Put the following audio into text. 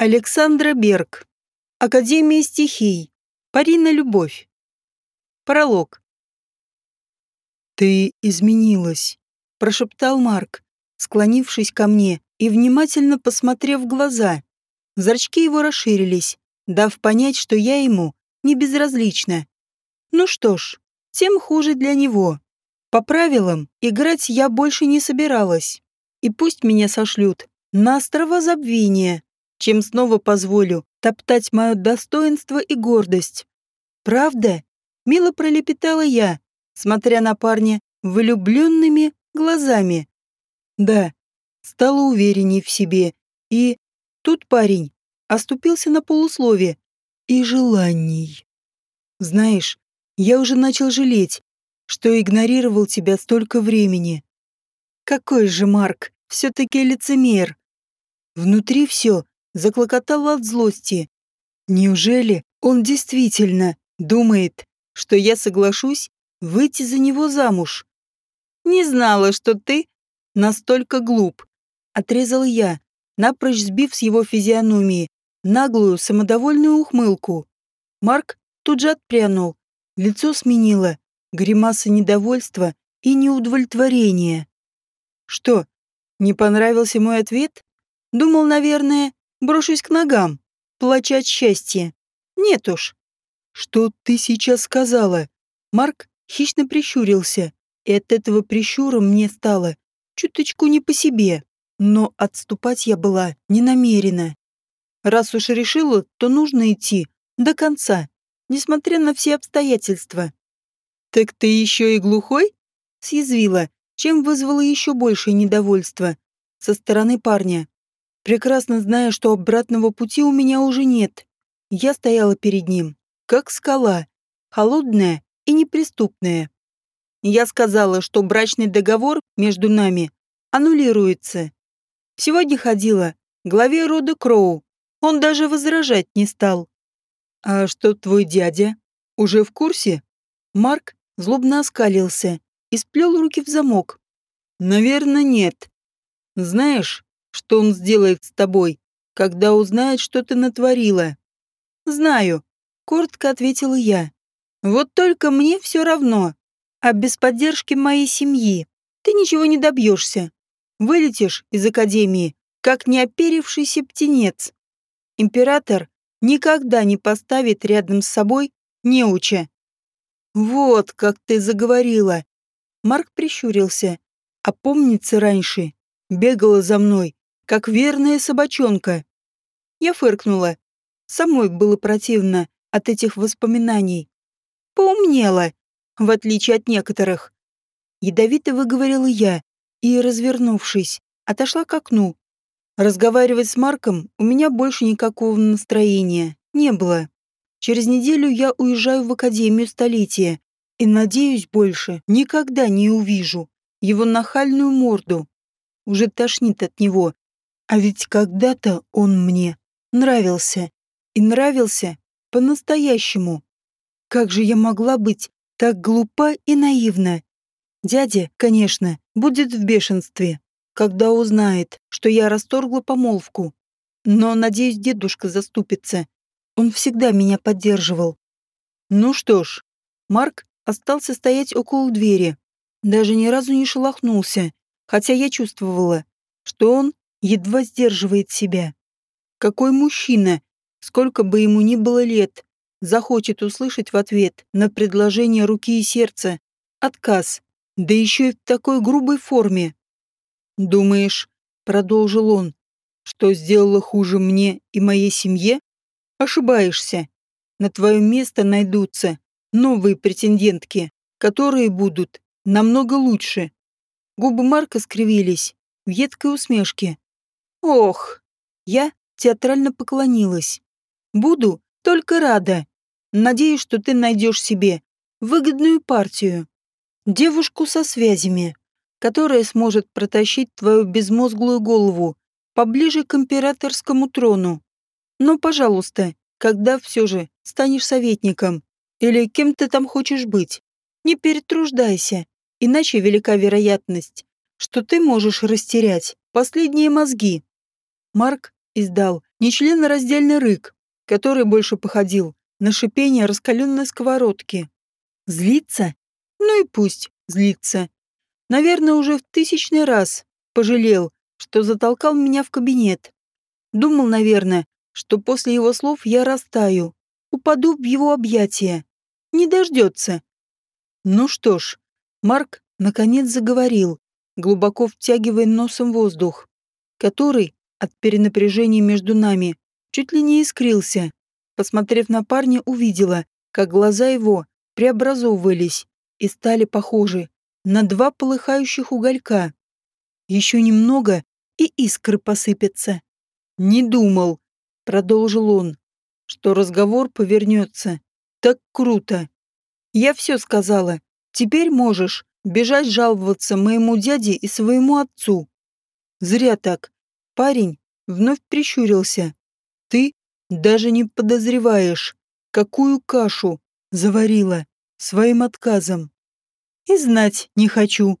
Александра Берг. Академия стихий. Пари на любовь. Пролог. «Ты изменилась», — прошептал Марк, склонившись ко мне и внимательно посмотрев в глаза. Зрачки его расширились, дав понять, что я ему не безразлична. Ну что ж, тем хуже для него. По правилам, играть я больше не собиралась. И пусть меня сошлют на острова забвения, чем снова позволю топтать мое достоинство и гордость. Правда? Мило пролепетала я, смотря на парня влюбленными глазами. Да, стала уверенней в себе. И тут парень оступился на полуслове. И желаний. Знаешь, я уже начал жалеть, что игнорировал тебя столько времени. Какой же Марк, все-таки лицемер. Внутри все заклокотало от злости. Неужели он действительно думает, что я соглашусь выйти за него замуж? Не знала, что ты настолько глуп. Отрезал я, напрочь сбив с его физиономии наглую самодовольную ухмылку. Марк тут же отпрянул, лицо сменило, гримаса недовольства и неудовлетворения. Что, не понравился мой ответ? Думал, наверное, брошусь к ногам, плача от счастья. Нет уж. Что ты сейчас сказала? Марк хищно прищурился, и от этого прищура мне стало чуточку не по себе, но отступать я была не намерена. Раз уж решила, то нужно идти до конца, несмотря на все обстоятельства. «Так ты еще и глухой?» — съязвила, чем вызвало еще большее недовольство со стороны парня. Прекрасно зная, что обратного пути у меня уже нет, я стояла перед ним, как скала, холодная и неприступная. Я сказала, что брачный договор между нами аннулируется. Сегодня ходила главе рода Кроу, он даже возражать не стал. «А что твой дядя? Уже в курсе?» Марк злобно оскалился и сплел руки в замок. «Наверное, нет. Знаешь, что он сделает с тобой, когда узнает, что ты натворила?» «Знаю», — коротко ответила я. «Вот только мне все равно. А без поддержки моей семьи ты ничего не добьешься. Вылетишь из академии, как неоперившийся птенец. Император никогда не поставит рядом с собой неуча. «Вот как ты заговорила!» Марк прищурился. А помнится раньше, бегала за мной, как верная собачонка. Я фыркнула. Самой было противно от этих воспоминаний. Поумнела, в отличие от некоторых. Ядовито выговорила я и, развернувшись, отошла к окну, Разговаривать с Марком у меня больше никакого настроения не было. Через неделю я уезжаю в Академию Столетия и, надеюсь, больше никогда не увижу его нахальную морду. Уже тошнит от него. А ведь когда-то он мне нравился. И нравился по-настоящему. Как же я могла быть так глупа и наивна? Дядя, конечно, будет в бешенстве когда узнает, что я расторгла помолвку. Но, надеюсь, дедушка заступится. Он всегда меня поддерживал. Ну что ж, Марк остался стоять около двери. Даже ни разу не шелохнулся, хотя я чувствовала, что он едва сдерживает себя. Какой мужчина, сколько бы ему ни было лет, захочет услышать в ответ на предложение руки и сердца отказ, да еще и в такой грубой форме. «Думаешь, — продолжил он, — что сделала хуже мне и моей семье? Ошибаешься. На твое место найдутся новые претендентки, которые будут намного лучше». Губы Марка скривились в едкой усмешке. «Ох!» Я театрально поклонилась. «Буду только рада. Надеюсь, что ты найдешь себе выгодную партию. Девушку со связями, которая сможет протащить твою безмозглую голову поближе к императорскому трону. Но, пожалуйста, когда все же станешь советником или кем ты там хочешь быть, не перетруждайся, иначе велика вероятность, что ты можешь растерять последние мозги. Марк издал нечленораздельный рык, который больше походил на шипение раскаленной сковородки. Злиться? Ну и пусть злится. Наверное, уже в тысячный раз пожалел, что затолкал меня в кабинет. Думал, наверное, что после его слов я растаю, упаду в его объятия. Не дождется. Ну что ж, Марк наконец заговорил, глубоко втягивая носом воздух, который от перенапряжения между нами чуть ли не искрился. Посмотрев на парня, увидела, как глаза его преобразовывались и стали похожи на два полыхающих уголька. Еще немного, и искры посыпятся. «Не думал», — продолжил он, — «что разговор повернется. Так круто. Я все сказала. Теперь можешь бежать жаловаться моему дяде и своему отцу». Зря так. Парень вновь прищурился. «Ты даже не подозреваешь, какую кашу заварила своим отказом. И знать не хочу»,